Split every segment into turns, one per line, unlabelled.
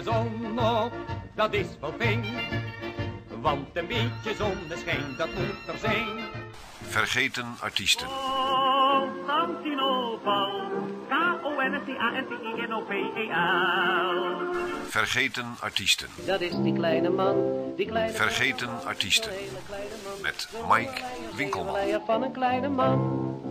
De zon op, dat is wel fijn. Want een beetje zonneschijn, dat moet er zijn.
Vergeten Artiesten.
K-O-N-S-T-A-N-T-I-N-O-P-E-L.
Vergeten Artiesten.
Dat is die kleine man, die kleine
Vergeten. Artiesten. Met Mike Winkelman.
Leier van een kleine man.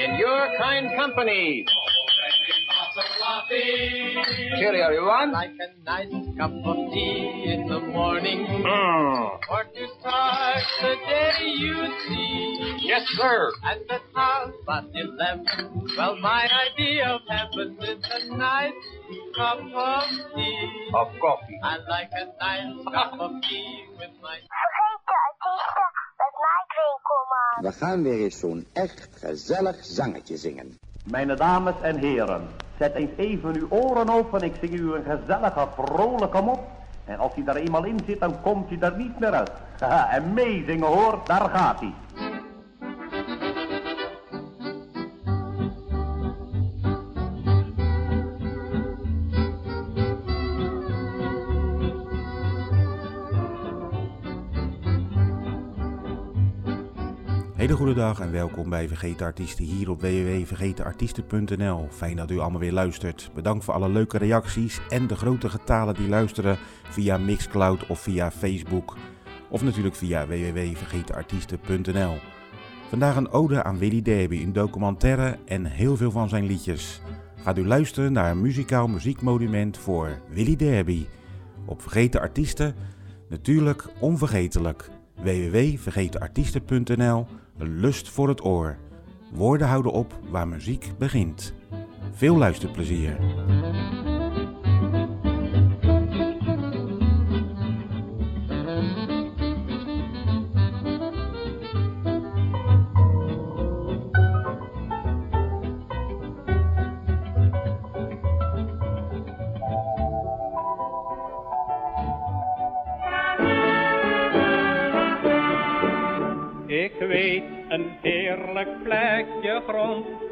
In your kind company. Cheerio, everyone.
Like a nice cup of tea in the morning.
Mm.
Or to start the day you see.
Yes, sir.
At the half past eleven. Well, my idea of heaven is a nice cup of tea.
Of coffee.
I like a nice cup of tea with my
We gaan weer eens zo'n echt gezellig zangetje zingen.
Mijn dames en heren, zet eens even uw oren open. Ik zing u een gezellige, vrolijke mop. En als hij daar eenmaal in zit, dan komt hij er niet meer uit. Haha, en meezingen hoor, daar gaat hij.
Hele goede dag en welkom bij Vergeten Artiesten hier op www.vergetenartiesten.nl. Fijn dat u allemaal weer luistert. Bedankt voor alle leuke reacties en de grote getalen die luisteren via Mixcloud of via Facebook. Of natuurlijk via www.vergetenartiesten.nl. Vandaag een ode aan Willy Derby, een documentaire en heel veel van zijn liedjes. Gaat u luisteren naar een muzikaal muziekmonument voor Willy Derby. Op Vergeten Artiesten, natuurlijk onvergetelijk. www.vergetenartiesten.nl Lust voor het oor. Woorden houden op waar muziek begint. Veel luisterplezier.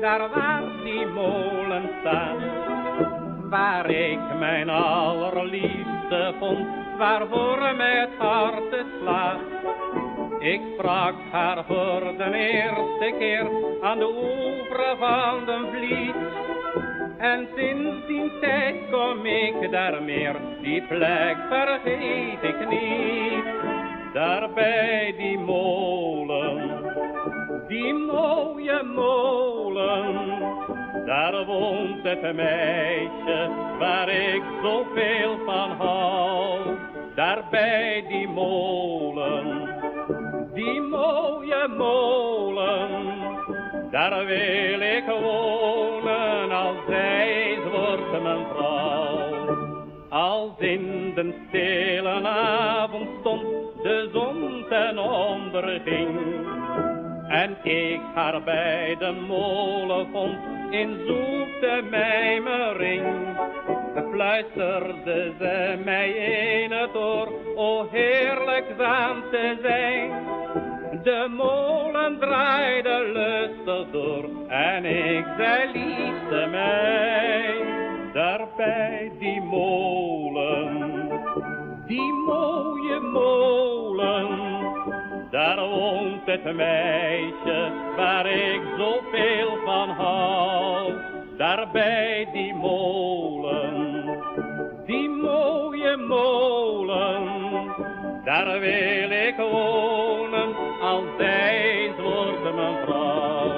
Daar waar die molen staat. Waar ik mijn allerliefste vond, waarvoor hart het slaat. Ik sprak haar voor de eerste keer aan de oever van de vliet. En sinds die tijd kom ik daar meer, die plek vergeet ik niet. Daar bij die molen, die mooie molen, daar woont het meisje waar ik zoveel van hou. Daar bij die molen, die mooie molen, daar wil ik wonen als zij wordt mijn vrouw. Als in de stille avondstond de zon ten onder ging. En ik haar bij de molen vond in zoete mijmering. fluisterde ze mij in het oor, o heerlijk zaam te zijn. De molen draaide lustig door en ik zei liefste mij, daar bij die molen, die mooie molen, daar woont het meisje waar ik zoveel van hou. Daar bij die molen, die mooie molen, daar wil ik wonen, als zij wordt mijn vrouw.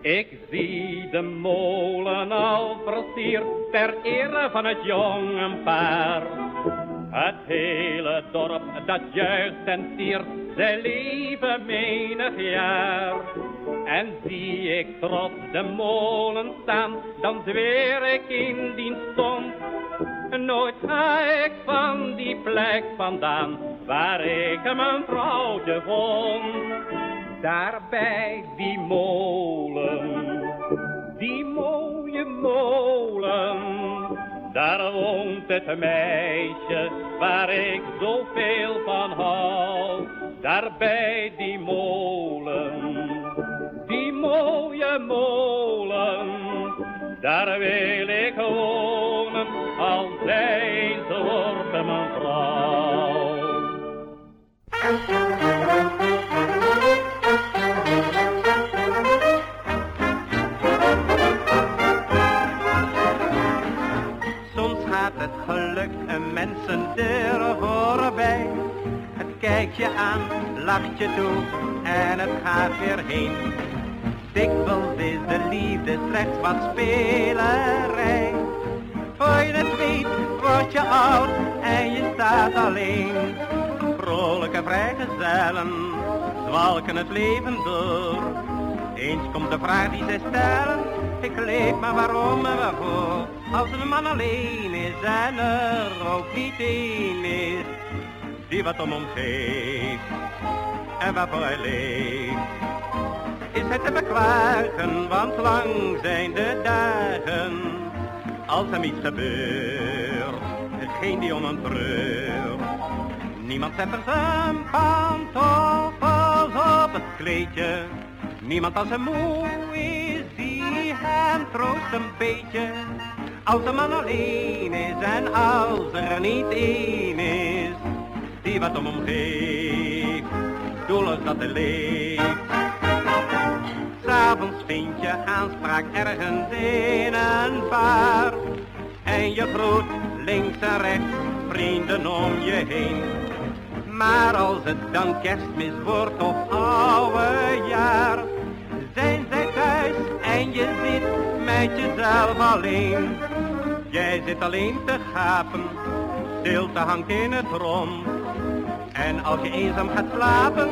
Ik zie de molen al versierd ter ere van het jonge paar. Het hele dorp dat juist en tiert, zij leven menig jaar. En zie ik trots de molen staan, dan zweer ik in dienst stond. Nooit ga ik van die plek vandaan, waar ik mijn vrouwtje vond. Daar bij die molen, die mooie molen, daar woont het meisje waar ik zoveel van hou. Daar bij die molen, die mooie molen, daar wil ik wonen, als zij ze mijn vrouw.
Het geluk een mensen deur voorbij. Het kijkt je aan, lacht je toe en het gaat weer heen. Dikwijls is de liefde slechts wat spelerij. Voor je het weet word je oud en je staat alleen. Vrolijke vrijgezellen zwalken het leven door. Eens komt de vraag die zij stellen, ik leef maar waarom en waarvoor. Als een man alleen is en er ook niet één is, die wat om hem geeft en waarvoor hij leeft. Is hij te beklagen, want lang zijn de dagen, als hem iets gebeurt, geen die om een. Niemand zet er zijn pantoffels op het kleedje. Niemand als hij moe is, hem troost een beetje. Als de man alleen is en als er niet één is, die wat om hem geeft, doelloos dat hij leeft. S'avonds vind je aanspraak ergens in een bar. En je groet links en rechts vrienden om je heen. Maar als het dan kerstmis wordt of oude jaar, zijn zij thuis en je zit met jezelf alleen. Jij zit alleen te gapen, stilte hangt in het rond. En als je eenzaam gaat slapen,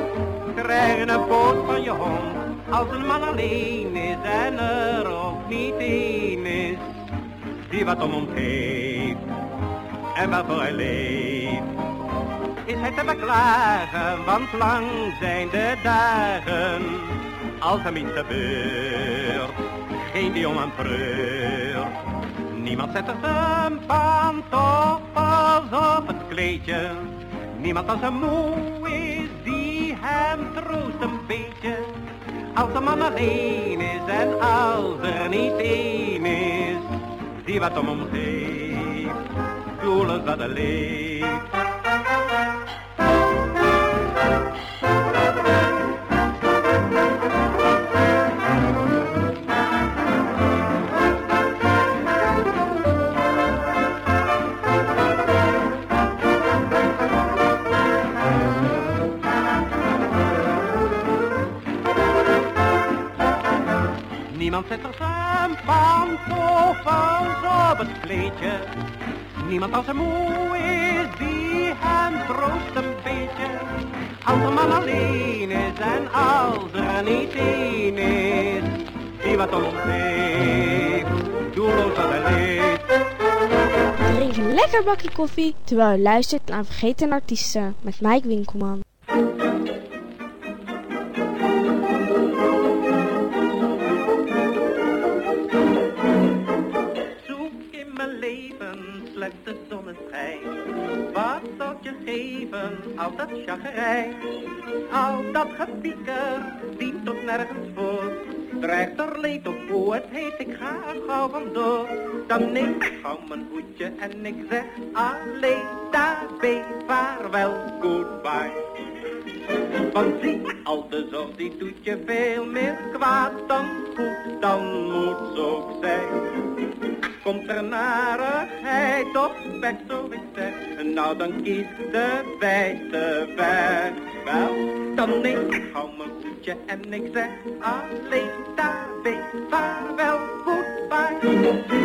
krijg je een poot van je hond. Als een man alleen is en er ook niet één is, die wat om hem geeft en waarvoor hij leeft. Is hij te beklagen, want lang zijn de dagen, iets gebeurt, geen die om hem treurt. Niemand zet er zijn pantoffels op het kleedje, niemand als hij moe is, die hem troost een beetje. Als de man alleen is en als er niet één is, die wat hem geeft, doelen hij leeft. Niemand zet er zijn pantoffels op het kleedje. Niemand als hij moe is, die hem troost een beetje. Als de man alleen is en als er niet één is, die wat om heeft, doelloos dat hij leeft.
Drink een lekker bakje koffie terwijl je luistert naar Vergeten Artiesten met Mike Winkelman.
Al dat chagrijn? Al dat gepieker, dient tot nergens voor. Dreigt er leed op hoe het heet, ik ga er gauw vandoor. Dan neem ik gauw mijn hoedje en ik zeg alleen daarbij vaarwel, goodbye. Want zie, al de zorg die doet je veel meer kwaad dan goed, dan moet ze ook zijn. Komt er narigheid op weg, zo ik nou dan kies de wijze weg. Wel, dan ik gauw mijn hoedje en ik zeg alleen daarbij vaarwel, goodbye.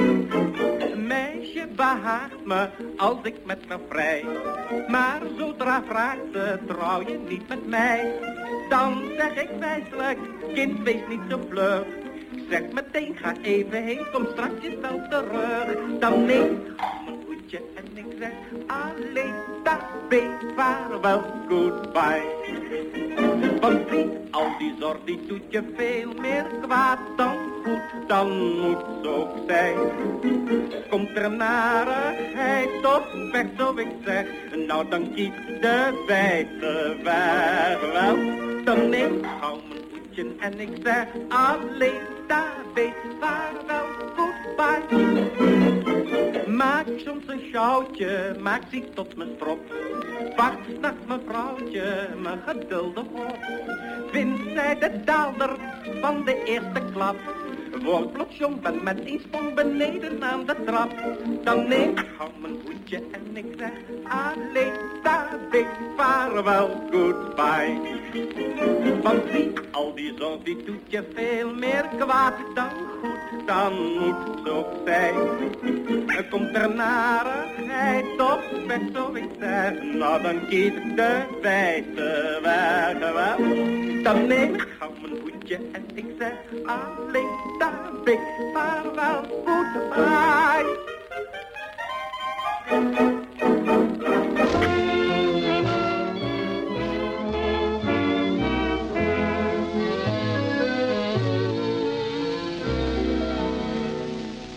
Meisje behaagt me als ik met haar vrij. Maar zodra vraagt ze, trouw je niet met mij. Dan zeg ik wijselijk, kind wees niet zo vlug. Zeg meteen, ga even heen, kom straks wel terug. Dan neem en ik zeg alleen daarbij vaarwel, goodbye. Want zie, al die zorg die doet je veel meer kwaad dan goed, dan moet ze ook zijn. Komt er narigheid op weg, zo ik zeg, nou dan kies de wijze wel. Dan neem ik gauw mijn hoedje en ik zeg alleen daarbij vaarwel, goodbye. Maak soms een sjouwtje, maak zich tot mijn strop. Wacht s'nachts mevrouwtje, mijn geduldig op. Vindt zij de daalder van de eerste klap. Wordt plots jong, ben met een sprong beneden aan de trap. Dan neem ik gauw mijn hoedje en ik zeg alleen daarbij vaarwel, goodbye. Want zie, al die zon die doet je veel meer kwaad dan goed, dan moet het zijn. Er komt er narigheid op weg, zo ik zeg, nou dan kies ik de wijze weg wel. Dan neem ik gauw mijn hoedje en ik zeg alleen daarbij vaarwel, goodbye.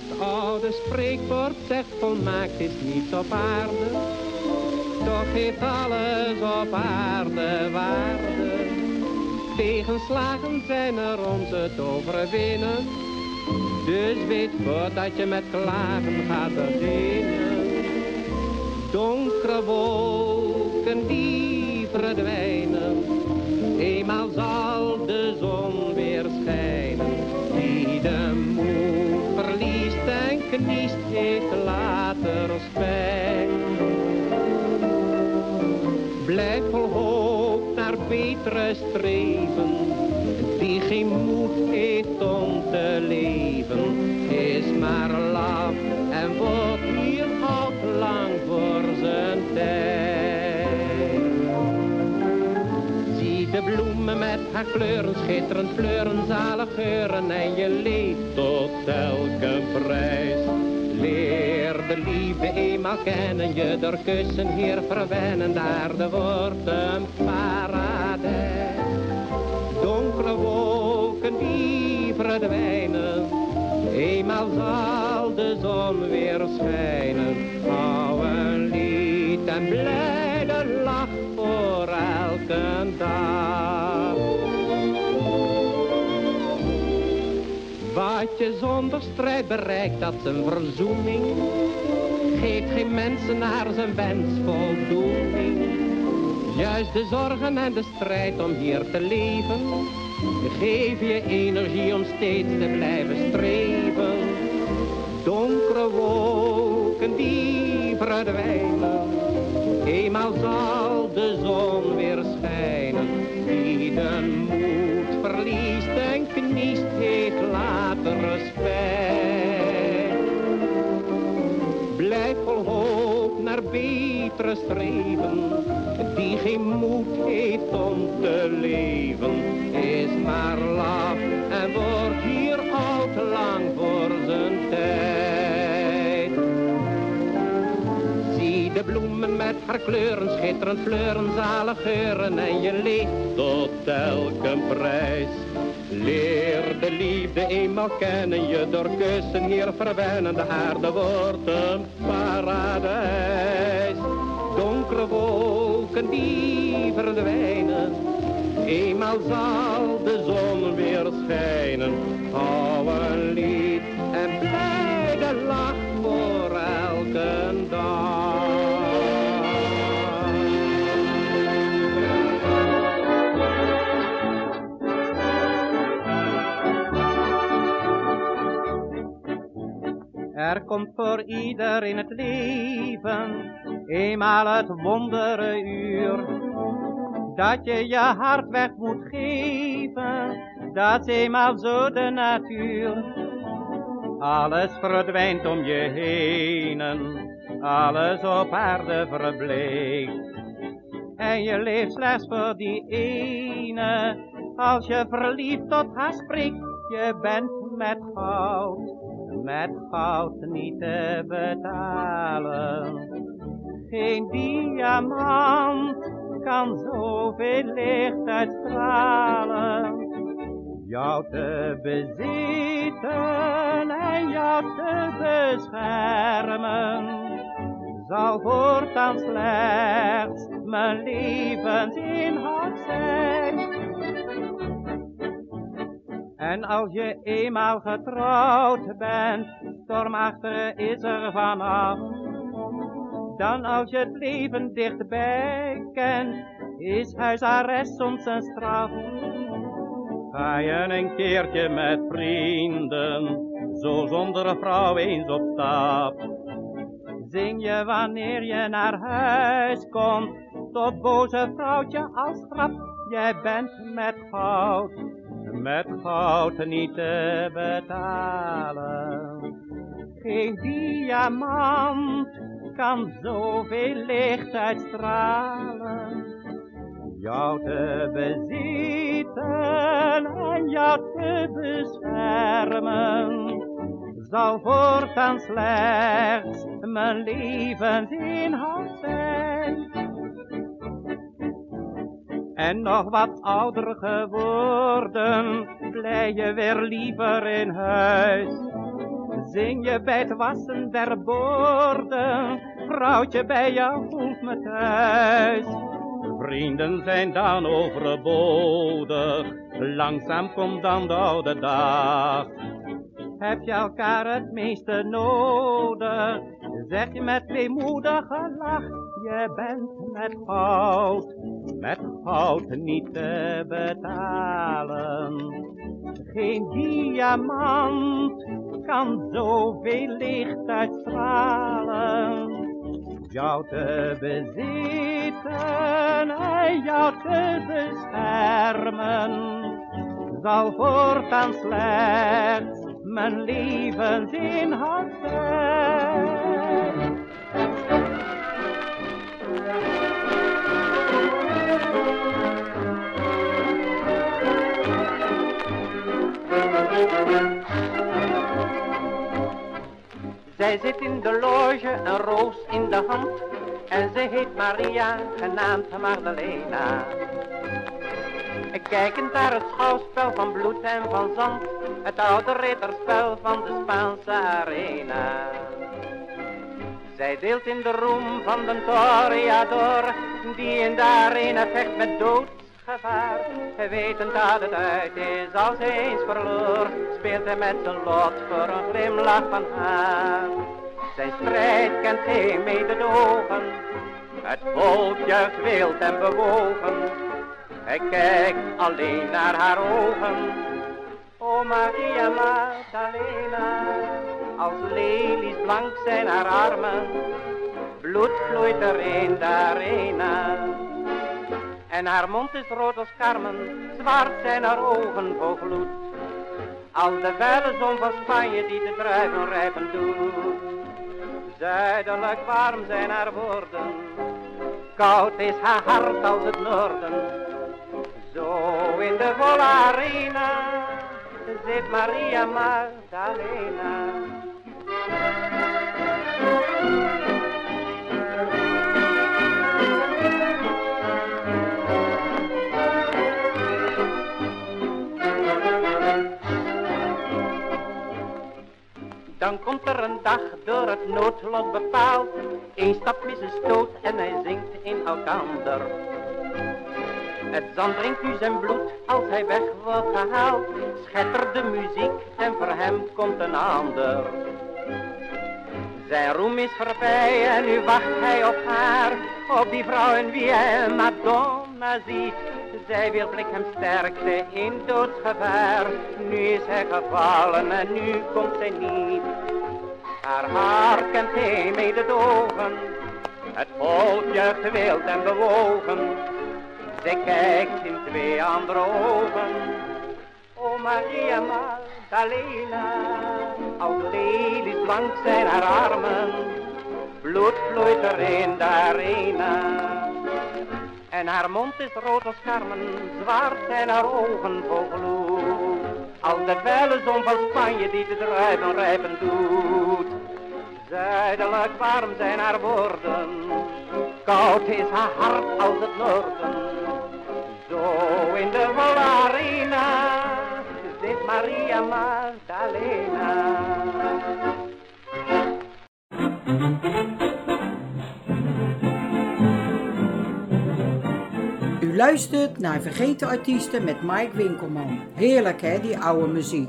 Het oude spreekwoord zegt volmaakt is niet op aarde, toch heeft alles op aarde waarde. Tegenslagen zijn er om ze te overwinnen, dus weet voordat je met klagen gaat beginnen. Donkere wolken die streven, die geen moed heeft om te leven, is maar laf en wordt hier al lang voor zijn tijd. Zie de bloemen met haar kleuren, schitterend fleuren, zalig geuren en je leeft tot elke prijs. Leer de liefde eenmaal kennen, je door kussen hier verwennen, daar de wordt een paradijs. Verdwijnen, eenmaal zal de zon weer schijnen. Hou een lied en blijde lach voor elke dag. Wat je zonder strijd bereikt, dat is een verzoening. Geeft geen mensen naar zijn wens voldoening. Juist de zorgen en de strijd om hier te leven. Geef je energie om steeds te blijven streven. Donkere wolken die verdwijnen. Eenmaal zal de zon weer schijnen. Die de moed verliest en kniest, heeft later respect. Die geen moed heeft om te leven, is maar laf en wordt hier al te lang voor zijn tijd. Zie de bloemen met haar kleuren, schitterend fleuren, zalig geuren en je leeft tot elke prijs. Leer de liefde eenmaal kennen, je door kussen hier verwennen. De aarde wordt een paradijs. Donkere wolken die verdwijnen. Eenmaal zal de zon weer schijnen. Hou een lied en blijde lach voor elke Er komt voor ieder in het leven eenmaal het wondere uur. Dat je je hart weg moet geven, dat eenmaal zo de natuur. Alles verdwijnt om je heen, alles op aarde verbleekt. En je leeft slechts voor die ene, als je verliefd tot haar spreekt. Je bent met goud met goud niet te betalen. Geen diamant kan zoveel licht uitstralen. Jou te bezitten en jou te beschermen, zal voortaan slechts mijn levensinhoud zijn. En als je eenmaal getrouwd bent, stormachtig is er vanaf. Dan als je het leven dichtbij kent, is huisarrest soms een straf. Ga je een keertje met vrienden, zo zonder vrouw eens op stap. Zing je wanneer je naar huis komt, tot boze vrouwtje als straf. Jij bent met goud met goud niet te betalen. Geen diamant kan zoveel licht uitstralen. Jou te bezitten en jou te beschermen, zal voortaan slechts mijn levensinhoud zijn en nog wat ouder geworden, blij je weer liever in huis. Zing je bij het wassen der borden, vrouwtje bij jou voelt me thuis. Vrienden zijn dan overbodig, langzaam komt dan de oude dag. Heb je elkaar het meeste nodig, zeg je met weemoedige lach. Je bent met goud, met goud niet te betalen. Geen diamant kan zoveel licht uitstralen. Jou te bezitten en jou te beschermen, zal voortaan slechts mijn levensinhoud zijn.
Zij zit in de loge, een roos in de hand. En ze heet Maria, genaamd Magdalena. Kijkend naar het schouwspel van bloed en van zand. Het oude ridderspel van de Spaanse arena. Zij deelt in de roem van de Toreador, die in de arena vecht met doodsgevaar. Wetend dat het uit is als eens verloor, speelt hij met zijn lot voor een glimlach van haar. Zijn strijd kent geen mededogen, het volk juicht wild en bewogen. Hij kijkt alleen naar haar ogen, o Maria Magdalena. Als lelies blank zijn haar armen, bloed vloeit er in de arena. En haar mond is rood als karmen, zwart zijn haar ogen vol gloed. Als de felle zon van Spanje die de druiven rijpen doet. Zuidelijk warm zijn haar woorden, koud is haar hart als het noorden. Zo in de volle arena zit Maria Magdalena.
Dag door het noodlot bepaald. Eén stap is een stoot en hij zinkt in elkander. Het zand drinkt nu zijn bloed als hij weg wordt gehaald. Schettert de muziek en voor hem komt een ander. Zijn roem is voorbij en nu wacht hij op haar. Op die vrouw in wie hij Madonna ziet. Zij weerblik hem sterkte in doodsgevaar. Nu is hij gevallen en nu komt zij niet. Haar haar kent hij mededogen. Het volk juicht wild en bewogen. Zij kijkt in twee andere ogen. O Maria Magdalena, als lelies blank zijn haar armen. Bloed vloeit er in de arena. En haar mond is rood als karmen, zwart zijn haar ogen vol gloed. Als de felle zon van Spanje die de druiven rijpen doet. Zuidelijk warm zijn haar woorden, koud is haar hart als het noorden. Zo in de volle arena zit Maria Magdalena.
Luistert naar Vergeten Artiesten met Mike Winkelman. Heerlijk hè, die oude muziek.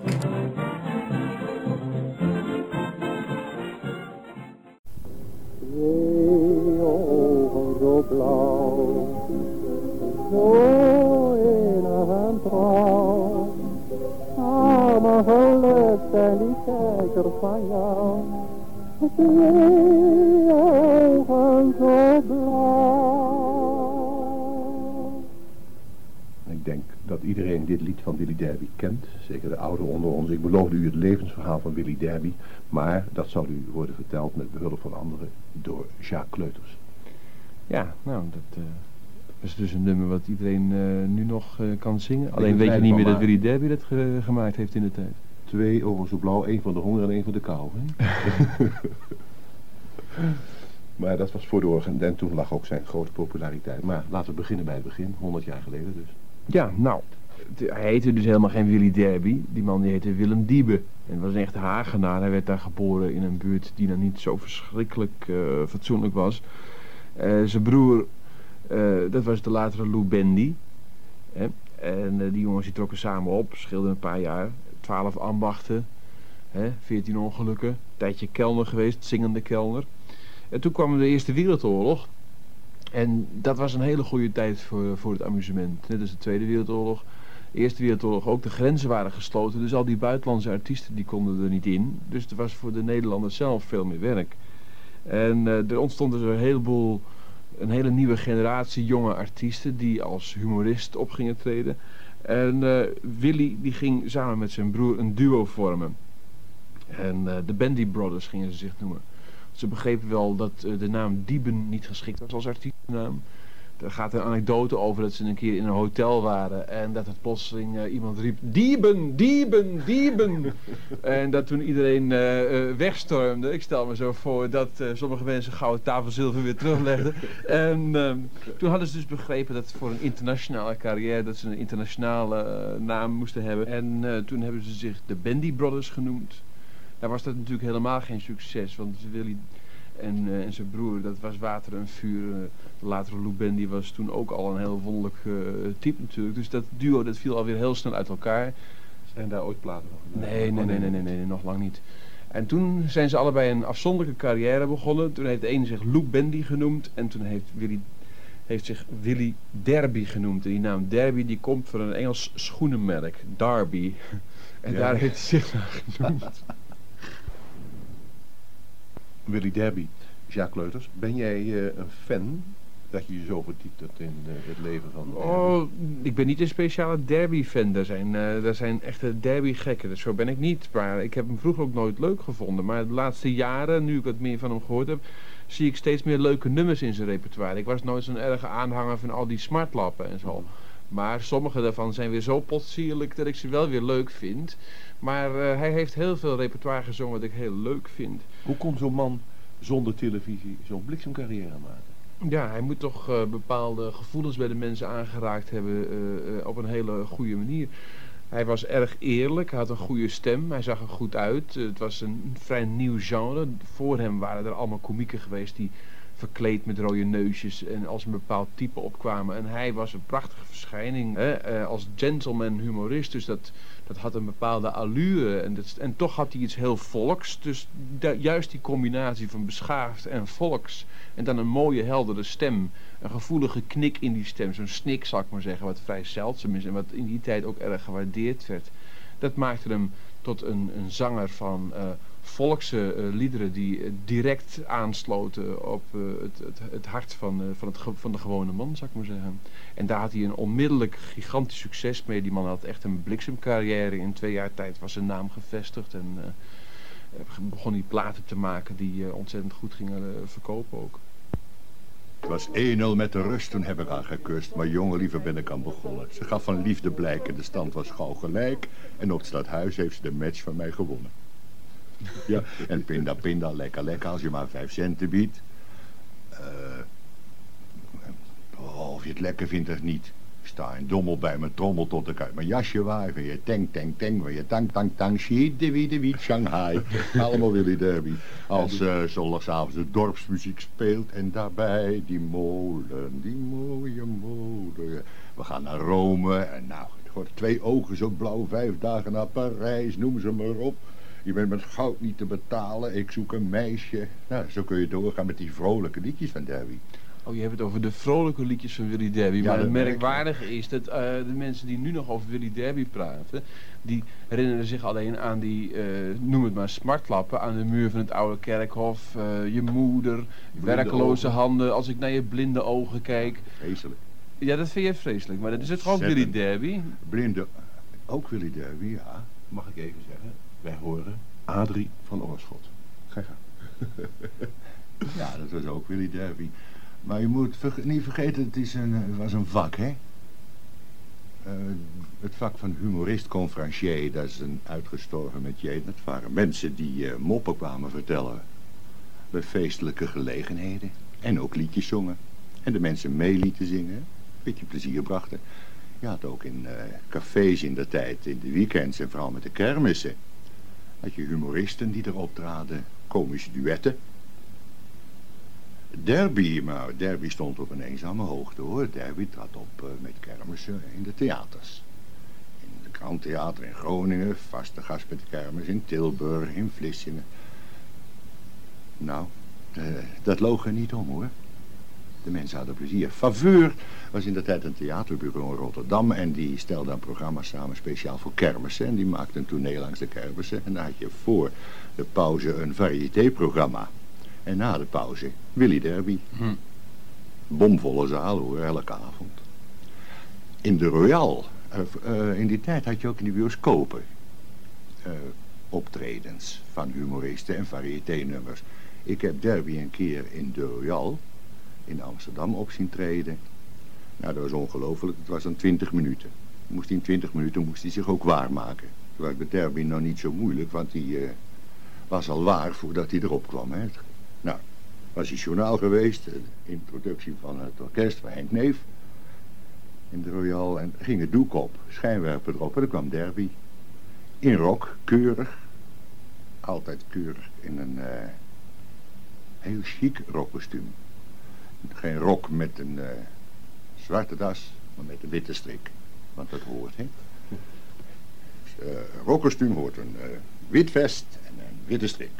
Zingen. Alleen weet je niet meer dat. Willy Derby dat ge- gemaakt heeft in de tijd.
Twee ogen zo blauw, één van de honger en één van de kou. Hè? maar dat was voor de orgen. En toen lag ook zijn grote populariteit. Maar laten we beginnen bij het begin, 100 jaar geleden dus.
Ja, nou, hij heette dus helemaal geen Willy Derby. Die man die heette Willem Diebe. En was een echte Hagenaar. Hij werd daar geboren in een buurt die dan niet zo verschrikkelijk eh, fatsoenlijk was. Eh, zijn broer, eh, dat was de latere Lou Bendy. Hè? En eh, die jongens die trokken samen op, scheelden een paar jaar. Twaalf ambachten, hè? 14 ongelukken. Een tijdje kelner geweest, zingende kelner. En toen kwam de Eerste Wereldoorlog. En dat was een hele goede tijd voor, voor het amusement. Net als de Tweede Wereldoorlog. De Eerste Wereldoorlog ook. De grenzen waren gesloten. Dus al die buitenlandse artiesten die konden er niet in. Dus er was voor de Nederlanders zelf veel meer werk. En eh, er ontstond dus een heleboel, een hele nieuwe generatie jonge artiesten die als humorist op gingen treden. En eh, Willy die ging samen met zijn broer een duo vormen. En eh, de Bandy Brothers gingen ze zich noemen. Ze begrepen wel dat eh, de naam Dieben niet geschikt was als artiestennaam. Er gaat een anekdote over dat ze een keer in een hotel waren en dat het plotseling eh, iemand riep Dieben, Dieben, Dieben. en dat toen iedereen eh, eh, wegstormde. Ik stel me zo voor dat sommige mensen het tafelzilver weer teruglegden. en ehm, toen hadden ze dus begrepen dat voor een internationale carrière dat ze een internationale naam moesten hebben. En toen hebben ze zich de Bandy Brothers genoemd. Daar was dat natuurlijk helemaal geen succes, want Willy en, eh, en zijn broer, dat was water en vuur. Eh, de latere Lou Bendy was toen ook al een heel wonderlijk eh, type natuurlijk. Dus dat duo dat viel alweer heel snel uit elkaar.
Zijn daar ooit platen van?
Nee, nee, nee, nee, nee, nee, nee, nog lang niet. En toen zijn ze allebei een afzonderlijke carrière begonnen. Toen heeft de ene zich Lou Bendy genoemd en toen heeft Willy heeft zich Willy Derby genoemd. En die naam Derby die komt van een Engels schoenenmerk, Derby. En
Ja.
daar heeft hij zich naar genoemd.
Willy Derby, Jacques Kleuters. Ben jij eh, een fan dat je je zo verdiept hebt in eh, het leven van?
Oh, ik ben niet een speciale derby-fan. Er zijn, eh er zijn echte derby-gekken. Dus zo ben ik niet. Maar ik heb hem vroeger ook nooit leuk gevonden. Maar de laatste jaren, nu ik wat meer van hem gehoord heb, zie ik steeds meer leuke nummers in zijn repertoire. Ik was nooit zo'n erge aanhanger van al die smartlappen en zo. Maar sommige daarvan zijn weer zo potsierlijk dat ik ze wel weer leuk vind. Maar hij heeft heel veel repertoire gezongen wat ik heel leuk vind.
Hoe kon zo'n man zonder televisie zo'n bliksemcarrière maken?
Ja, hij moet toch eh, bepaalde gevoelens bij de mensen aangeraakt hebben eh, eh, op een hele goede manier. Hij was erg eerlijk, had een goede stem, hij zag er goed uit. Het was een vrij nieuw genre. Voor hem waren er allemaal komieken geweest die verkleed met rode neusjes en als een bepaald type opkwamen. En hij was een prachtige verschijning hè, als gentleman humorist. Dus dat, dat had een bepaalde allure. En, dat, en toch had hij iets heel volks. Dus juist die combinatie van beschaafd en volks. En dan een mooie heldere stem. Een gevoelige knik in die stem. Zo'n snik zal ik maar zeggen. Wat vrij zeldzaam is. En wat in die tijd ook erg gewaardeerd werd. Dat maakte hem tot een, een zanger van eh, volkse eh, liederen die eh, direct aansloten op eh, het, het, het hart van, van, het, van de gewone man, zou ik maar zeggen. En daar had hij een onmiddellijk gigantisch succes mee. Die man had echt een bliksemcarrière. In twee jaar tijd was zijn naam gevestigd en begon hij platen te maken die ontzettend goed gingen verkopen ook.
Het was 1-0 met de rust, toen heb ik haar gekust. Maar jongen, liever ben ik aan begonnen. Ze gaf van liefde blijken, de stand was gauw gelijk. En op het stadhuis heeft ze de match van mij gewonnen. Ja, en pinda pinda, lekker lekker, als je maar vijf centen biedt. Eh, oh, of je het lekker vindt of niet. Sta in dommel bij mijn trommel tot ik uit mijn jasje waai. Van je tang, tang, tang, van je tang, tang, tang, shit, de wie, de wie, Shanghai. Allemaal Willy Derby. Als eh zondagavond de dorpsmuziek speelt en daarbij die molen, die mooie molen. We gaan naar Rome en nou, het wordt twee ogen zo blauw, vijf dagen naar Parijs, noem ze maar op. Je bent met goud niet te betalen, ik zoek een meisje. Nou, zo kun je doorgaan met die vrolijke liedjes van Derby.
Oh, je hebt het over de vrolijke liedjes van Willy Derby.
Ja,
maar het merkwaardige is dat eh, de mensen die nu nog over Willy Derby praten... die herinneren zich alleen aan die, eh, noem het maar, smartlappen... aan de muur van het oude kerkhof, eh, je moeder, werkeloze
ogen.
handen... als ik naar je blinde ogen kijk.
Vreselijk.
Ja, dat vind je vreselijk, maar dat is het gewoon Willy. Derby.
Blinde, ook Willy Derby, ja.
Mag ik even zeggen? Wij horen Adrie van Oorschot. Ga je gang.
Ja, dat was ook Willy Derby. Maar je moet niet vergeten, het is een, het was een vak, hè? Eh, het vak van humorist conferencier, dat is een uitgestorven metier. Dat waren mensen die eh, moppen kwamen vertellen bij feestelijke gelegenheden. En ook liedjes zongen. En de mensen mee lieten zingen. Een beetje plezier brachten. Je had ook in eh, cafés in de tijd, in de weekends en vooral met de kermissen. Had je humoristen die erop traden, komische duetten. Derby, maar Derby stond op een eenzame hoogte hoor. Derby trad op eh, met kermissen in de theaters. In de Kranttheater in Groningen, vaste gast met kermis in Tilburg, in Vlissingen. Nou, eh, dat loog er niet om hoor. De mensen hadden plezier. Faveur was in de tijd een theaterbureau in Rotterdam en die stelde dan programma's samen speciaal voor kermissen. En die maakte een tournee langs de kermissen. En dan had je voor de pauze een variétéprogramma. En na de pauze Willy Derby. Bomvolle zaal hoor, elke avond. In de Royal, eh, eh, in die tijd had je ook in de bioscopen eh, optredens van humoristen en variété-nummers. Ik heb Derby een keer in de Royal in Amsterdam op zien treden. Nou, dat was ongelooflijk. Het was dan 20 minuten. Moest hij in 20 minuten moest hij zich ook waarmaken. Toen was bij Derby nog niet zo moeilijk, want hij eh, was al waar voordat hij erop kwam. Hè. Nou, was hij journaal geweest, de introductie van het orkest van Henk Neef in de Royal en ging het doek op, schijnwerper erop en dan kwam Derby. In rok, keurig, altijd keurig in een eh, heel chic rokkostuum. Geen rok met een eh, zwarte das, maar met een witte strik. Want dat hoort, hè. Dus, rokkostuum hoort een eh, wit vest en een witte strik.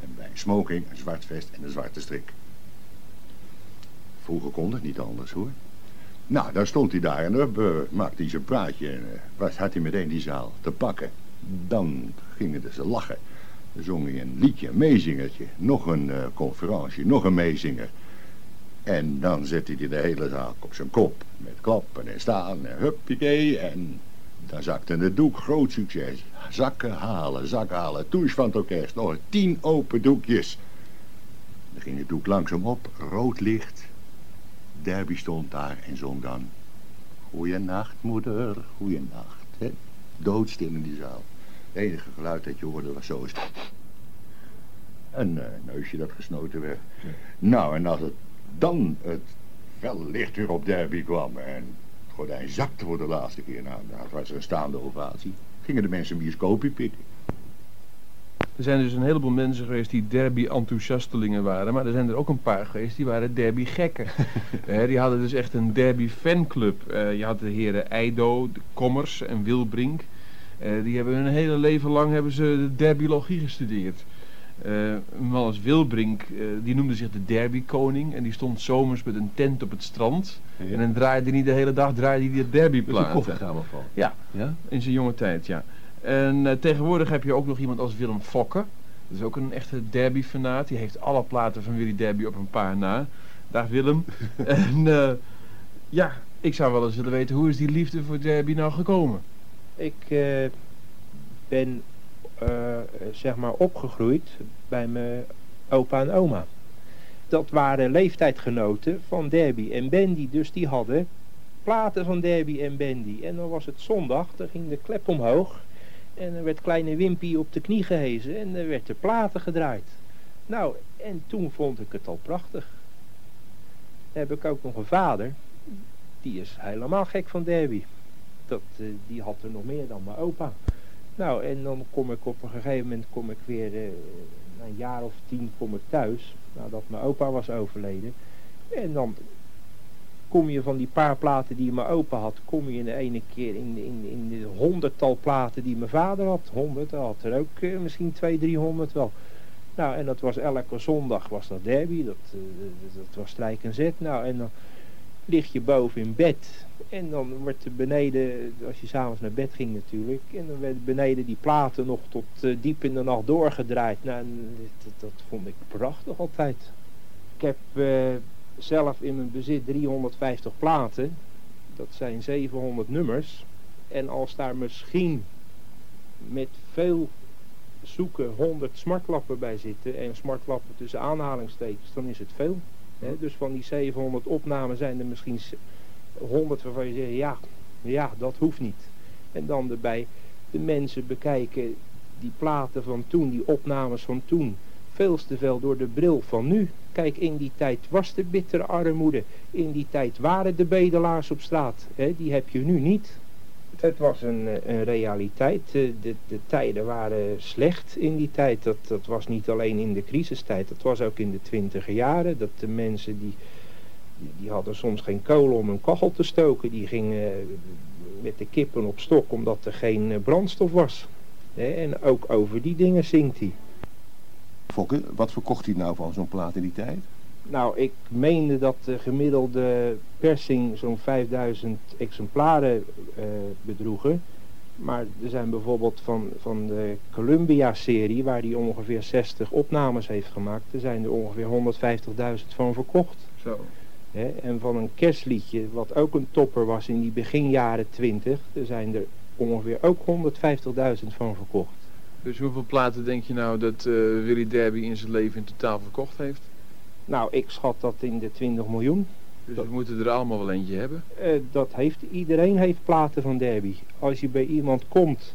En bij een smoking een zwart vest en een zwarte strik. Vroeger kon het niet anders, hoor. Nou, dan stond hij daar en dan maakte hij zijn praatje en was, had hij meteen die zaal te pakken. Dan gingen ze lachen. Dan zong hij een liedje, een meezingertje, nog een conferentie, nog een meezinger. En dan zette hij de hele zaak op zijn kop. Met klappen en staan en huppakee. En dan zakte het doek, groot succes. Zakken halen, zakken halen. Toes van het orkest, nog tien open doekjes. Dan ging het doek langzaam op, rood licht. Derby stond daar en zong dan... Goeienacht, moeder, goeienacht. Hè? Doodstil in die zaal. Het enige geluid dat je hoorde was zo. Een eh, neusje dat gesnoten werd. Nou, en als het dan het fel licht weer op Derby kwam... en Het gordijn zakte voor de laatste keer. Nou, dat was er een staande ovatie. Gingen de mensen een bioscoopje pikken.
Er zijn dus een heleboel mensen geweest die derby-enthousiastelingen waren. Maar er zijn er ook een paar geweest die waren derby-gekken. Eh, die hadden dus echt een derby-fanclub. Eh, je had de heren Eido, de Kommers en Wilbrink. Eh, die hebben hun hele leven lang hebben ze de derbylogie gestudeerd. Eh, een man als Wilbrink, eh, die noemde zich de derbykoning. En die stond zomers met een tent op het strand. En dan draaide hij niet de hele dag draaide hij de derbyplaat.
Dat is een.
Ja,
Ja?
in zijn jonge tijd, ja. En eh, tegenwoordig heb je ook nog iemand als Willem Fokke. Dat is ook een echte derby-fanaat. Die heeft alle platen van Willy Derby op een paar na. Dag Willem. en eh, ja, ik zou wel eens willen weten, hoe is die liefde voor derby nou gekomen?
Ik eh, ben zeg maar opgegroeid bij mijn opa en oma. Dat waren leeftijdgenoten van Derby en Bandy, dus die hadden platen van Derby en Bandy. En dan was het zondag, dan ging de klep omhoog en dan werd kleine Wimpy op de knie gehezen en er werd de platen gedraaid. Nou, en toen vond ik het al prachtig. Dan heb ik ook nog een vader, die is helemaal gek van Derby. Dat, eh, die had er nog meer dan mijn opa. Nou, en dan kom ik op een gegeven moment kom ik weer, eh, een jaar of tien kom ik thuis, nadat mijn opa was overleden. En dan kom je van die paar platen die mijn opa had, kom je in de ene keer in, in, in de honderdtal platen die mijn vader had. Honderd, had er ook eh, misschien twee, driehonderd wel. Nou, en dat was elke zondag was dat derby, dat, eh, dat was strijk en zet. Nou, en dan lig je boven in bed en dan wordt er beneden, als je s'avonds naar bed ging natuurlijk, en dan werden beneden die platen nog tot eh, diep in de nacht doorgedraaid. Nou, dat, dat vond ik prachtig altijd. Ik heb eh, zelf in mijn bezit 350 platen, dat zijn 700 nummers. En als daar misschien met veel zoeken 100 smartlappen bij zitten, en smartlappen tussen aanhalingstekens, dan is het veel. Hè? Dus van die 700 opnamen zijn er misschien 100 waarvan je zegt, ja, ja, dat hoeft niet. En dan erbij de mensen bekijken die platen van toen, die opnames van toen, veel te veel door de bril van nu. Kijk, in die tijd was de bittere armoede. In die tijd waren de bedelaars op straat. Hè? Die heb je nu niet. Het was een, eh, een realiteit. De, de, de tijden waren slecht in die tijd. Dat, dat was niet alleen in de crisistijd. Dat was ook in de twintiger jaren. Dat de mensen die, die, hadden soms geen kolen om een kachel te stoken. Die gingen eh, met de kippen op stok omdat er geen eh, brandstof was. Hè? En ook over die dingen zingt hij.
Fokke, wat verkocht hij nou van zo'n plaat in die tijd?
Nou, ik meende dat de gemiddelde persing zo'n 5000 exemplaren eh, bedroegen. Maar er zijn bijvoorbeeld van, van de Columbia-serie, waar hij ongeveer 60 opnames heeft gemaakt, er zijn er ongeveer 150.000 van verkocht.
Zo.
Hè, en van een kerstliedje, wat ook een topper was in die begin jaren 20, er zijn er ongeveer ook 150.000 van verkocht.
Dus hoeveel platen denk je nou dat eh, Willy Derby in zijn leven in totaal verkocht heeft?
Nou, ik schat dat in de 20 miljoen.
Dus we moeten er allemaal wel eentje hebben.
Eh, dat heeft, iedereen heeft platen van Derby. Als je bij iemand komt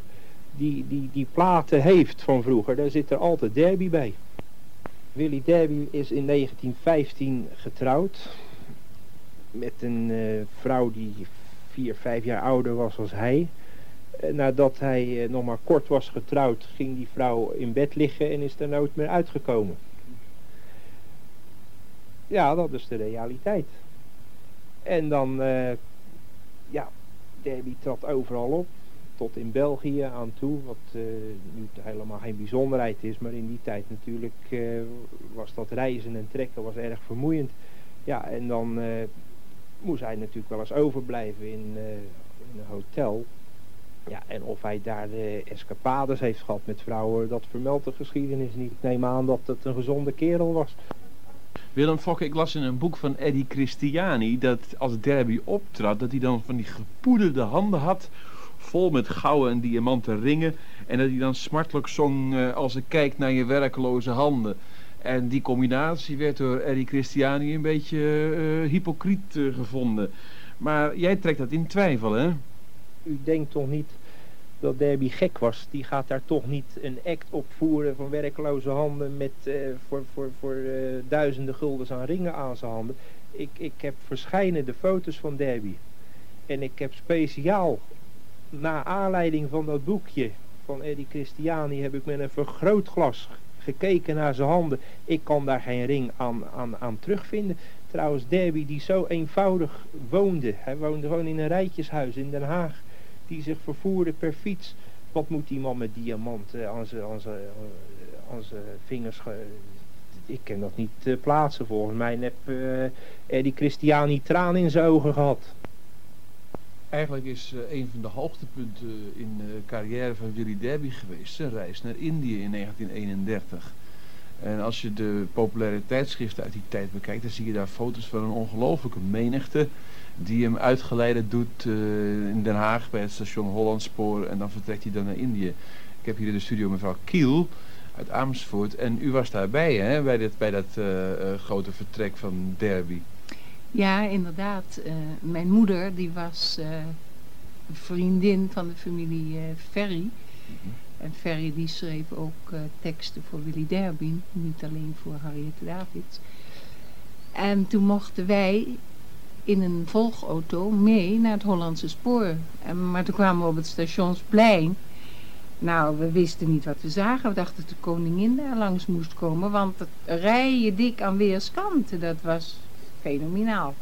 die, die, die platen heeft van vroeger, daar zit er altijd Derby bij. Willy Derby is in 1915 getrouwd met een eh, vrouw die vier, vijf jaar ouder was als hij. Eh, nadat hij eh, nog maar kort was getrouwd, ging die vrouw in bed liggen en is er nooit meer uitgekomen. Ja, dat is de realiteit. En dan, ja, Derby trad overal op. Tot in België aan toe, wat nu helemaal geen bijzonderheid is. Maar in die tijd natuurlijk was dat reizen en trekken was erg vermoeiend. Ja, en dan moest hij natuurlijk wel eens overblijven in, eh, in een hotel. Ja, en of hij daar eh, escapades heeft gehad met vrouwen, dat vermeldt de geschiedenis niet. Ik neem aan dat het een gezonde kerel was.
Willem Fokke, ik las in een boek van Eddie Christiani dat als Derby optrad, dat hij dan van die gepoederde handen had, vol met gouden en diamanten ringen. En dat hij dan smartelijk zong eh, als ik kijk naar je werkloze handen. En die combinatie werd door Eddie Christiani een beetje eh, hypocriet eh, gevonden. Maar jij trekt dat in twijfel, hè?
U denkt toch niet dat Derby gek was? Die gaat daar toch niet een act opvoeren van werkloze handen met eh, voor, voor, voor duizenden guldens aan ringen aan zijn handen. Ik, ik heb verschijnende foto's van Derby. En ik heb speciaal, na aanleiding van dat boekje van Eddie Christiani, heb ik met een vergrootglas gekeken naar zijn handen. Ik kan daar geen ring aan, aan, aan terugvinden. Trouwens, Derby die zo eenvoudig woonde. Hij woonde gewoon in een rijtjeshuis in Den Haag. Die zich vervoerde per fiets. Wat moet die man met diamanten aan zijn, aan zijn, eh, vingers... Ge ik kan dat niet uh, plaatsen. Volgens mij heb Eddie Christiani traan in zijn ogen gehad.
Eigenlijk is uh, een van de hoogtepunten in de carrière van Willy Derby geweest zijn reis naar Indië in 1931. En als je de populaire tijdschriften uit die tijd bekijkt, dan zie je daar foto's van een ongelofelijke menigte die hem uitgeleide doet in Den Haag bij het station Hollandspoor en dan vertrekt hij dan naar Indië. Ik heb hier in de studio mevrouw Kiel uit Amersfoort en u was daarbij hè, bij, dit, bij dat grote vertrek van Derby.
Ja, inderdaad. mijn moeder die was vriendin van de familie Ferry. Mm -hmm. En Ferry die schreef ook uh, teksten voor Willy Derby, niet alleen voor Harriet Davids. En toen mochten wij in een volgauto mee naar het Hollandse spoor. En, maar toen kwamen we op het stationsplein. Nou, we wisten niet wat we zagen. We dachten dat de koningin daar langs moest komen. Want het rijden dik aan weerskanten, dat was fenomenaal.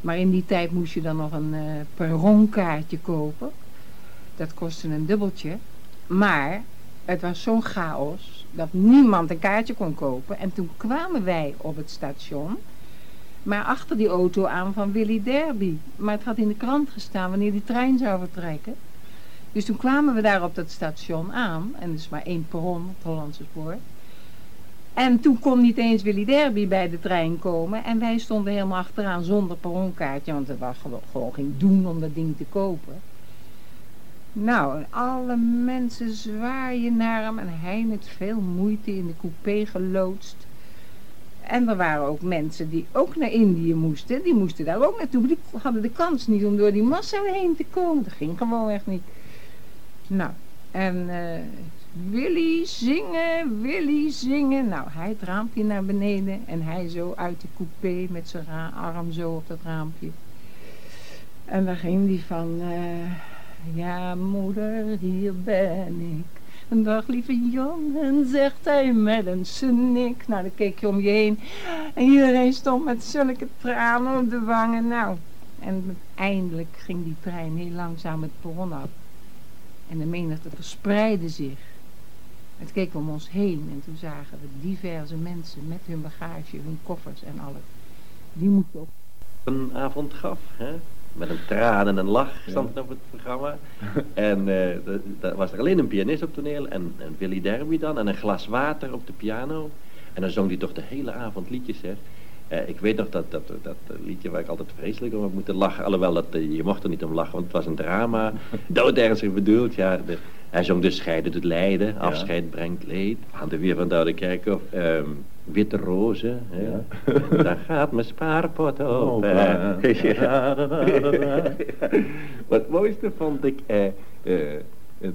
Maar in die tijd moest je dan nog een uh, perronkaartje kopen. Dat kostte een dubbeltje. Maar het was zo'n chaos dat niemand een kaartje kon kopen. En toen kwamen wij op het station, maar achter die auto aan van Willy Derby. Maar het had in de krant gestaan wanneer die trein zou vertrekken. Dus toen kwamen we daar op dat station aan. En er is maar één perron het Hollandse spoor. En toen kon niet eens Willy Derby bij de trein komen. En wij stonden helemaal achteraan zonder perronkaartje. Want het was gewoon, geen doen om dat ding te kopen. Nou, alle mensen zwaaien naar hem en hij met veel moeite in de coupé geloodst. En er waren ook mensen die ook naar Indië moesten. Die moesten daar ook naartoe. Die hadden de kans niet om door die massa heen te komen. Dat ging gewoon echt niet. Nou, en uh, Willy zingen, Willy zingen. Nou, hij het raampje naar beneden. En hij zo uit de coupé met zijn arm zo op dat raampje. En daar ging die van... Uh, ja, moeder, hier ben ik. Een dag, lieve jongen, zegt hij met een snik. Nou, dan keek je om je heen. En iedereen stond met zulke tranen op de wangen. Nou, en eindelijk ging die trein heel langzaam het perron af. En de menigte verspreidde zich. Het keek om ons heen en toen zagen we diverse mensen met hun bagage, hun koffers en alles. Die moesten op.
Een avond gaf, hè? met een traan en een lach stond ja. op het programma. en uh, daar was er alleen een pianist op toneel en, en Willy Derby dan en een glas water op de piano. En dan zong hij toch de hele avond liedjes, hè. Uh, ik weet nog dat, dat, dat, liedje waar ik altijd vreselijk om heb moeten lachen. Alhoewel, dat, uh, je mocht er niet om lachen, want het was een drama. Doodernstig bedoeld, ja. De, hij zong dus scheiden doet lijden, afscheid brengt leed. Aan de weer van Doude Kerkhof. Um, witte rozen, ja. daar gaat mijn spaarpot open. Oh, ja. Wat het mooiste vond ik, eh, eh,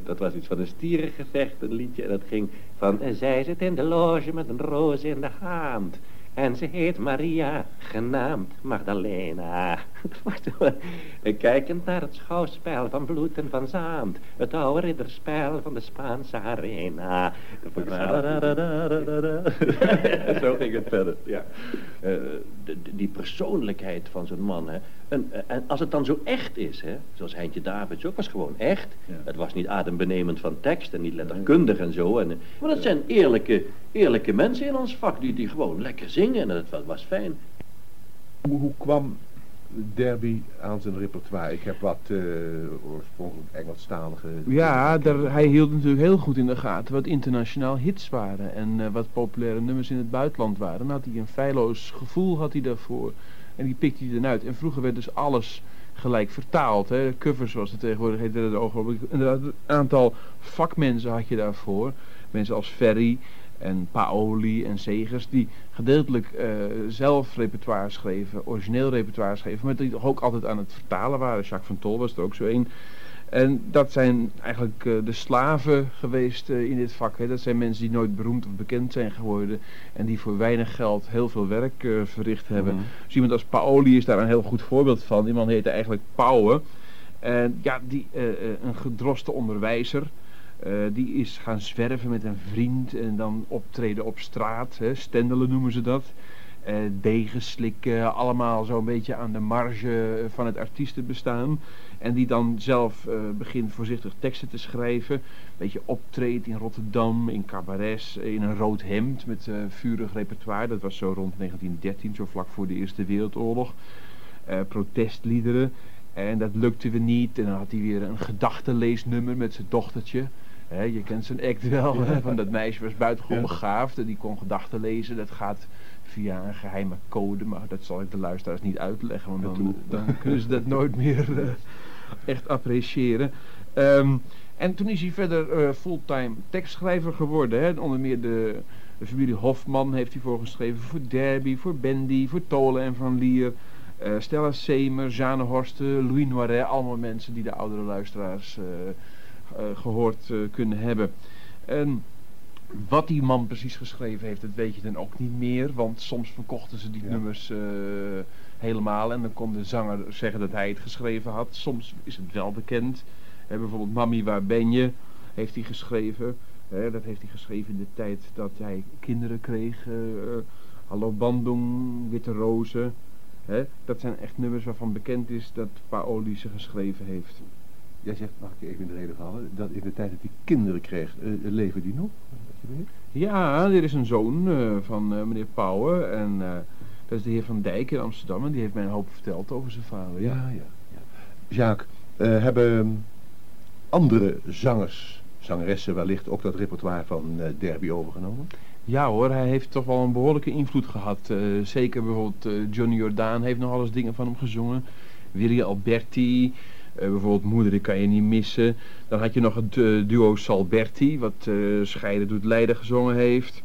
dat was iets van een stierengevecht, een liedje, en dat ging van, en zij zit in de loge met een roos in de hand. En ze heet Maria, genaamd Magdalena. Kijkend naar het schouwspel van bloed en van zaand. Het oude ridderspel van de Spaanse arena. Zo ging het verder, ja. Uh, de, die persoonlijkheid van zo'n man, hè. En, en, als het dan zo echt is, hè, zoals Heintje Davids ook, was gewoon echt. Ja. Het was niet adembenemend van tekst en niet letterkundig en zo. En, maar dat zijn eerlijke, eerlijke mensen in ons vak die, die gewoon lekker zingen en dat was, was fijn.
Hoe, hoe kwam Derby aan zijn repertoire? Ik heb wat uh, oorspronkelijk Engelstalige...
Ja, daar, hij hield natuurlijk heel goed in de gaten wat internationaal hits waren en uh, wat populaire nummers in het buitenland waren. Dan had hij een feilloos gevoel had hij daarvoor. En die pikte hij dan uit. En vroeger werd dus alles gelijk vertaald. Hè. Covers zoals het tegenwoordig heet. Er ook een aantal vakmensen had je daarvoor. Mensen als Ferry en Paoli en Segers. Die gedeeltelijk uh, zelf repertoire schreven. Origineel repertoire schreven. Maar die ook altijd aan het vertalen waren. Jacques van Tol was er ook zo een. En dat zijn eigenlijk eh, de slaven geweest eh, in dit vak. Hè. Dat zijn mensen die nooit beroemd of bekend zijn geworden. En die voor weinig geld heel veel werk eh, verricht hebben. Dus iemand als Paoli is daar een heel goed voorbeeld van. Die man heette eigenlijk Pauwen. En ja, die, eh, eh, een gedroste onderwijzer. Eh, die is gaan zwerven met een vriend en dan optreden op straat. Hè, stendelen noemen ze dat. Eh degen slikken, allemaal zo'n beetje aan de marge van het artiestenbestaan. En die dan zelf eh, begint voorzichtig teksten te schrijven. Een beetje optreedt in Rotterdam, in cabarets, in een rood hemd met eh, vurig repertoire. Dat was zo rond 1913, zo vlak voor de Eerste Wereldoorlog. Eh, protestliederen. En dat lukte weer niet. En dan had hij weer een gedachtenleesnummer met zijn dochtertje. Hè, je kent zijn act wel, hè, van dat meisje was buitengewoon
Ja.
begaafd. En die kon gedachten lezen. Dat gaat via een geheime code. Maar dat zal ik de luisteraars niet uitleggen. Want dan, dan kunnen ze dat nooit meer eh, echt appreciëren. Ehm, en toen is hij verder eh, fulltime tekstschrijver geworden. Hè. Onder meer de, de familie Hofman heeft hij voorgeschreven. Voor Derby, voor Bendy, voor Tolen en Van Lier. eh, Stella Semer, Jeanne Horsten, Louis Noiret. Allemaal mensen die de oudere luisteraars gehoord eh, kunnen hebben. En wat die man precies geschreven heeft, dat weet je dan ook niet meer. Want soms verkochten ze die nummers eh, helemaal. En dan kon de zanger zeggen dat hij het geschreven had. Soms is het wel bekend. Bijvoorbeeld Mami, waar ben je? Heeft hij geschreven. Hè, dat heeft hij geschreven in de tijd dat hij kinderen kreeg. eh, Hallo Bandung, Witte Rozen. Hè, dat zijn echt nummers waarvan bekend is dat Paoli ze geschreven heeft.
Jij zegt, mag ik even in de reden vallen, dat in de tijd dat hij kinderen kreeg, eh, leven die nog? Dat je weet?
Ja, dit is een zoon eh, van eh, meneer Pauwen. En dat is de heer Van Dijk in Amsterdam. En die heeft mij een hoop verteld over zijn vader. Ja,
Ja, ja. Jacques, hebben andere zangers, zangeressen wellicht ook dat repertoire van Derby overgenomen?
Ja hoor, hij heeft toch wel een behoorlijke invloed gehad. Eh, zeker bijvoorbeeld Johnny Jordaan heeft nog alles dingen van hem gezongen. Willy Alberti, bijvoorbeeld Moeder, ik kan je niet missen. Dan had je nog het eh, duo Salberti, wat eh, Scheiden doet Leiden gezongen heeft.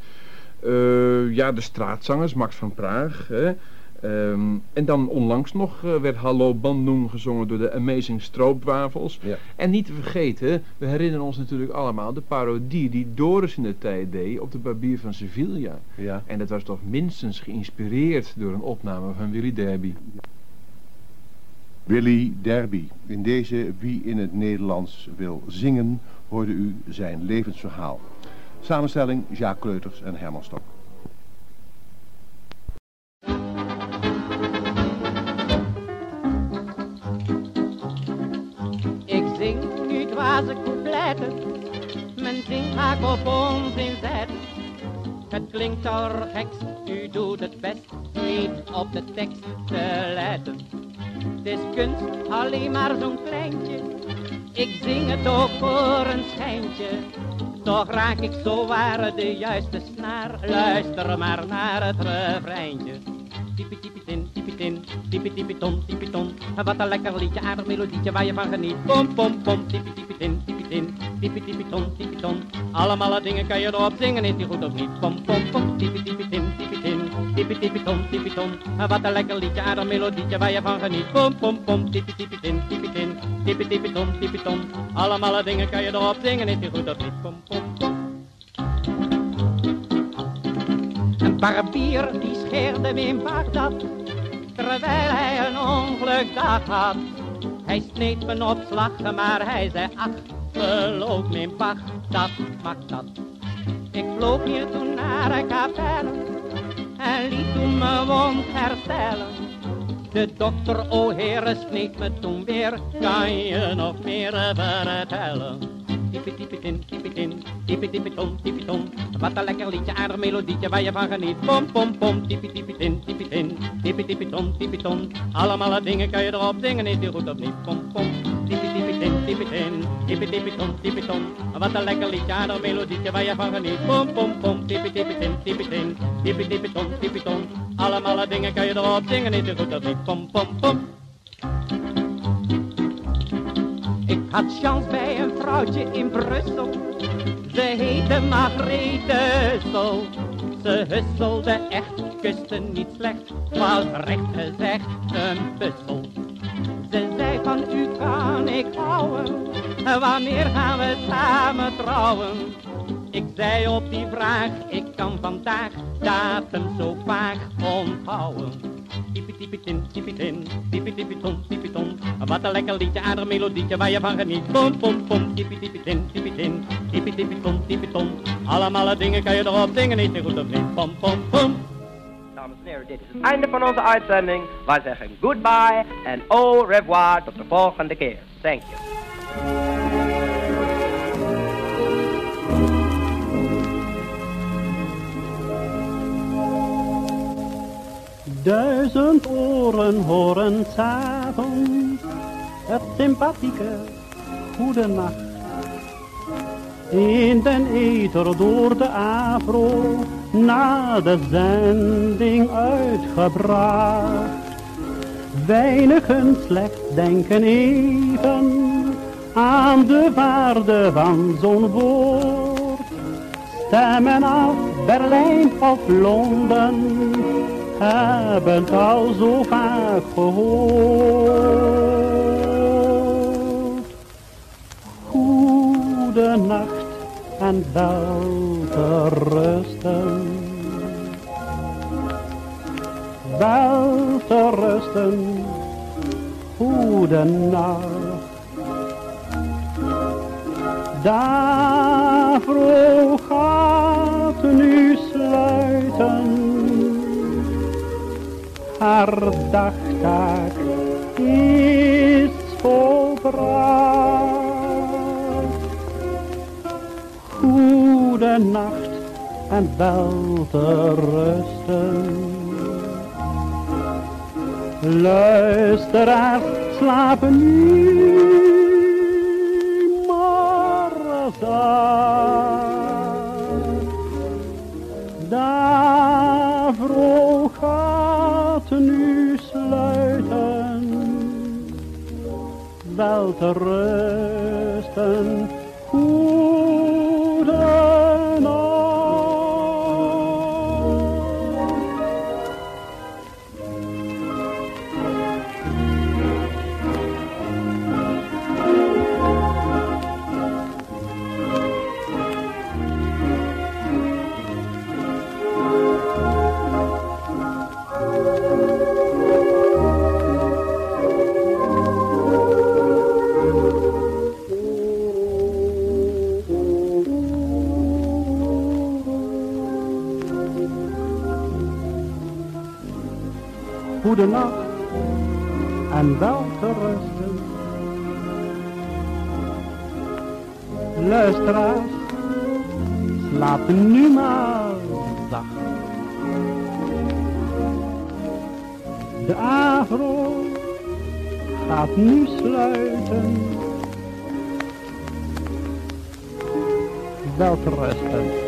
Eh, ja, de straatzangers, Max van Praag. Hè. Ehm, en dan onlangs nog eh, werd Hallo Bandung gezongen door de Amazing Stroopwafels.
Ja.
En niet te vergeten, we herinneren ons natuurlijk allemaal de parodie die Doris in de tijd deed op de Barbier van Sevilla.
Ja.
En dat was toch minstens geïnspireerd door een opname van Willy Derby.
Willy Derby. In deze Wie in het Nederlands wil zingen, hoorde u zijn levensverhaal. Samenstelling Jacques Kleuters en Herman Stok.
Ik zing nu dwaze coupletten, vaak op onzin zet. Het klinkt geks, u doet het best, niet op de tekst te letten. Het is kunst, alleen maar zo'n kleintje, ik zing het ook voor een schijntje. Toch raak ik zo waar de juiste snaar, luister maar naar het refreintje. Tipi tipi tin, tipi tin, tipi tipi ton, tipi ton. Wat een lekker liedje, aardig melodietje waar je van geniet. Pom pom pom, tipi tipi tin, tipi tin, tipi. Allemaal dingen kan je erop zingen, is die goed of niet? Pom pom pom, tipi tipi tin, tipi tin, tipi tipi ton, tipi ton. Wat een lekker liedje, aardig melodietje waar je van geniet. Pom pom pom, tipi tipi tin, tipi tin. Allemaal dingen kan je erop zingen, is die goed of niet? Pom pom pom. Een barbier die scheerde in Bagdad, terwijl hij een ongelukdag had. Hij sneed me op slag, maar hij zei, ach, geloof me in Bagdad, mag dat. Ik vloog hier toen naar een kapelle en liet toen mijn wond herstellen. De dokter, o heren, sneed me toen weer, kan je nog meer vertellen? Tipi tipi tin, tipi tin, ton. Wat een lekker liedje, aardig melodietje waar je van geniet. Pom pom pom, tipi tipi tin, tipi tin. Allemaal dingen kan je erop zingen, is die goed of niet? Pom pom, tipi tipi tin, tipi tin, tipi tipi ton, tipi ton. Wat een lekker liedje, aardig melodietje waar je van geniet. Pom pom pom, tipi tipi tin, tipi tin, tipi tipi ton, tipi ton. Allemaal dingen kan je erop zingen, is die goed of niet? Pom pom pom. Ik had chance bij een vrouwtje in Brussel. Ze heette Margrethe Hussel. Ze husselde echt, kuste niet slecht. Was recht gezegd een puzzle. Ze zei van u kan ik houden. wanneer gaan we samen trouwen? Ik zei op die vraag, ik kan vandaag datum zo vaag onthouden. Tipi tipi tin, tipi tin, tipi tipi ton, tipi ton. Wat een lekker liedje, aardig melodietje waar je van geniet. Pom pom pom, tipi tipi tin, tipi tin, tipi tipi ton, tipi ton. Allemaal dingen kan je erop zingen, niet zo goed of niet. Pom pom pom.
Dames en heren, dit is het einde van onze uitzending. Wij zeggen goodbye en au revoir tot de volgende keer. Thank you.
Duizend oren horen s'avonds het sympathieke goedenacht. In den ether door de afro na de zending uitgebracht. Weinigen slechts denken even aan de waarde van zo'n woord. Stemmen af Berlijn of Londen hebben al zo vaak gehoord. Goede nacht en wel te rusten. Wel te rusten, goede nacht. Daarvoor gaat nu sluiten haar is volbracht. Goede nacht en wel te rusten. Luisteraars slapen nu maar zacht. Daarvoor gaat nu sluiten, wel te rusten, Goede nacht en wel te rusten. Luisteraars, slaap nu maar zacht. De avro gaat nu sluiten. Wel te rusten.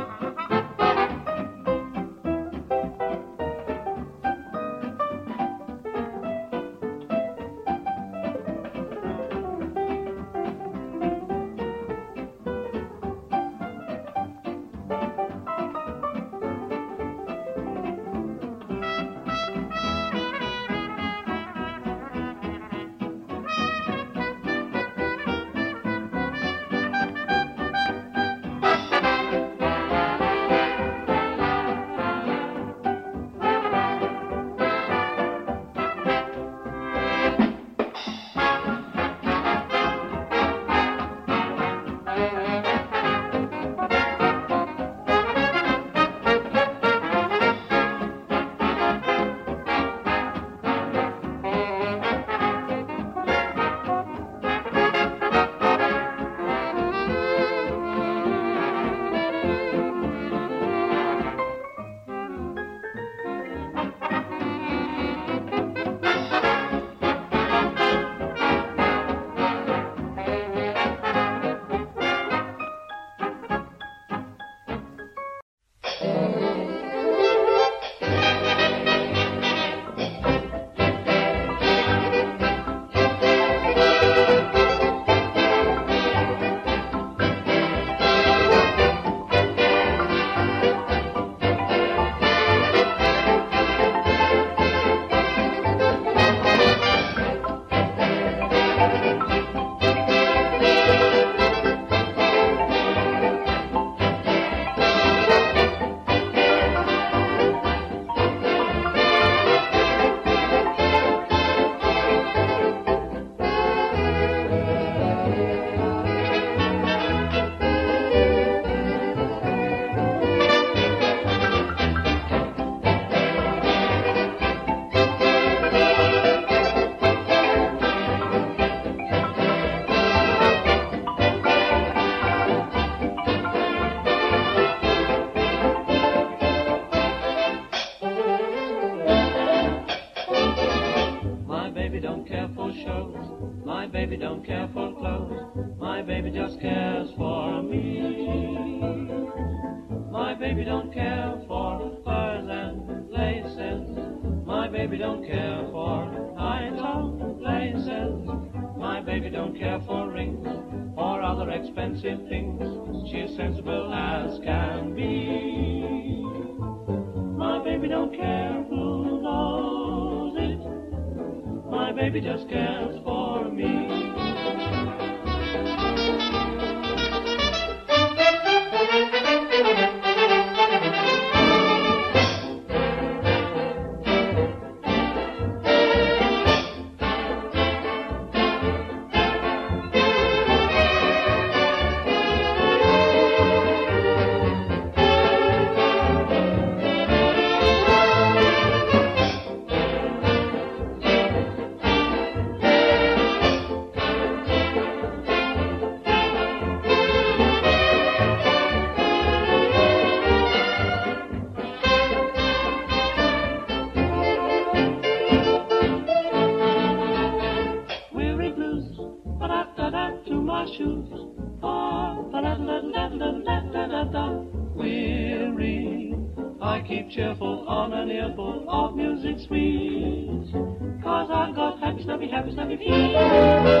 She's sensible as can be. My baby don't care who knows it. My baby just cares for me. happy happy birthday
sabe.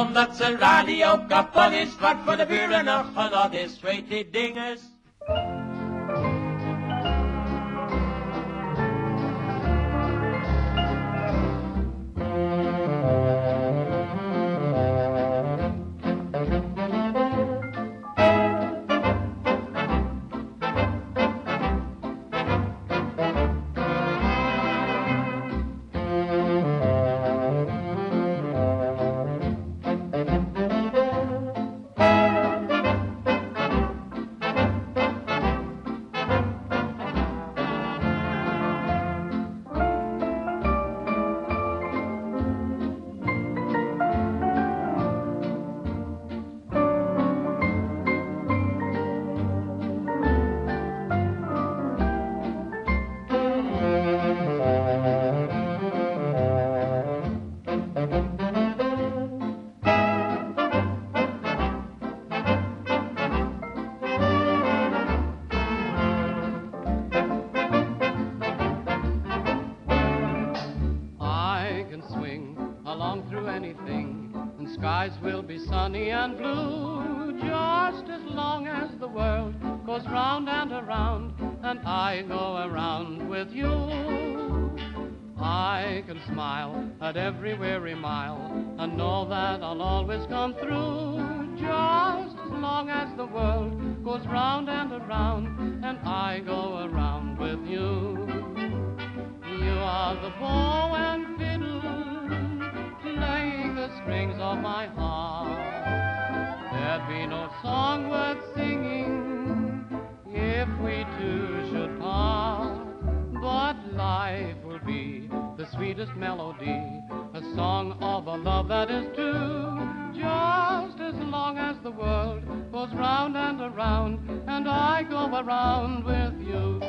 Omdat zijn radio kapot is, wat voor de buren nog genot is, weet die dinges.
Around with you. I can smile at every weary mile, and know that I'll always come through, just as long as the world goes round and around, and I go around with you. You are the bow and fiddle, playing the strings of my heart. There'd be no song worth singing if we two should part. Life will be the sweetest melody, a song of a love that is true. Just as long as the world goes round and around, and I go around with you.